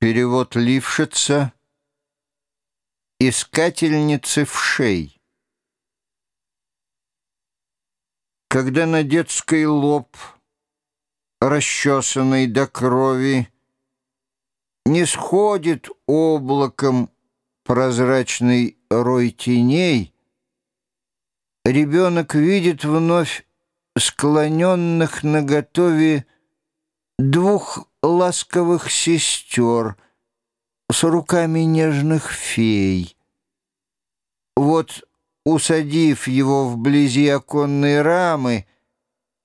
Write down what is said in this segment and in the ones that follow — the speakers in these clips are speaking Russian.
Перевод Лившица «Искательницы вшей». Когда на детский лоб, расчесанный до крови, Не сходит облаком прозрачный рой теней, Ребенок видит вновь склоненных наготове двух ласковых сестер с руками нежных фей. Вот, усадив его вблизи оконной рамы,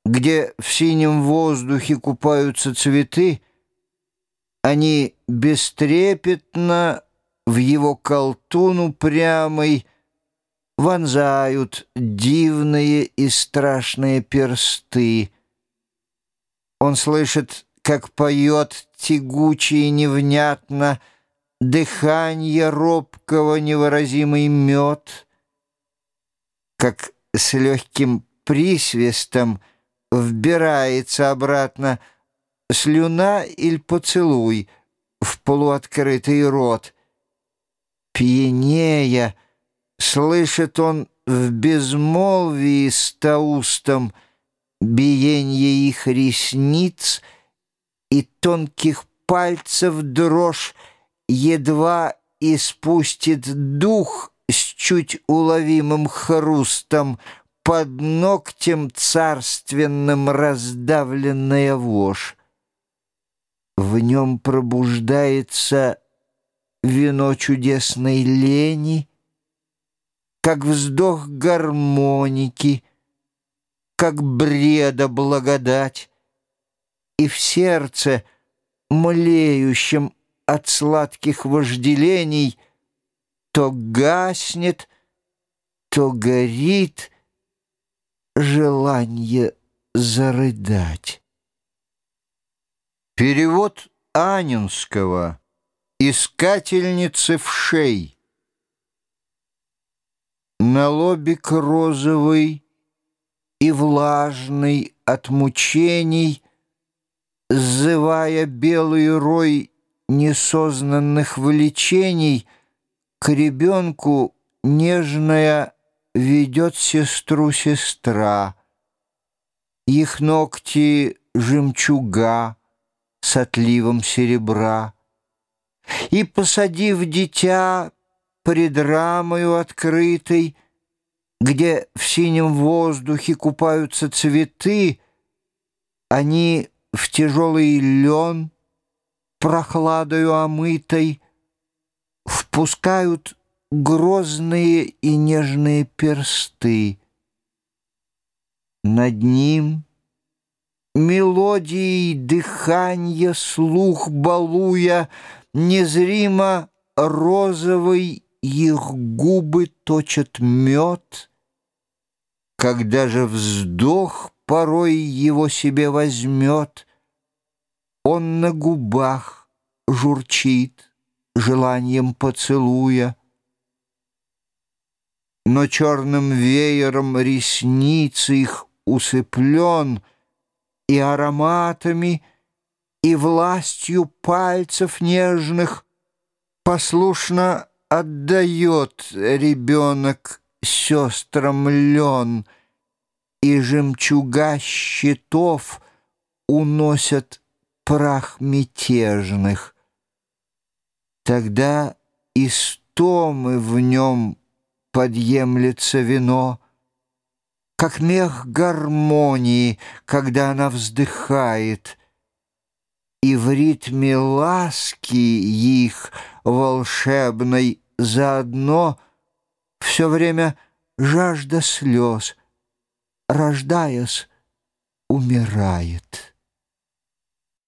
где в синем воздухе купаются цветы, они бестрепетно в его колтуну прямой вонзают дивные и страшные персты. Он слышит как поет тягуче и невнятно Дыханье робкого невыразимый мед, Как с легким присвистом Вбирается обратно Слюна или поцелуй В полуоткрытый рот. Пьянея слышит он в безмолвии стаустом Биенье их ресниц — и тонких пальцев дрожь едва испустит дух с чуть уловимым хрустом, под ногтем царственным раздавленная вошь. В нем пробуждается вино чудесной лени, как вздох гармоники, как бреда благодать и в сердце, млеющем от сладких вожделений, то гаснет, то горит желание зарыдать. Перевод Анинского «Искательницы вшей». На лобик розовый и влажный от мучений Сзывая белый рой несознанных влечений, К ребенку нежная ведет сестру сестра. Их ногти жемчуга с отливом серебра. И, посадив дитя пред рамою открытой, Где в синем воздухе купаются цветы, Они в тяжелый лен, прохладою омытой, Впускают грозные и нежные персты. Над ним мелодией дыханья слух балуя, Незримо розовый их губы точат мед, Когда же вздох порой его себе возьмет, Он на губах журчит, желанием поцелуя. Но черным веером ресницы их усыплен И ароматами, и властью пальцев нежных Послушно отдает ребенок сестрам лен — и жемчуга щитов уносят прах мятежных. Тогда истомы в нем подъемлется вино, как мех гармонии, когда она вздыхает, и в ритме ласки их волшебной заодно все время жажда слез — рождаясь, умирает.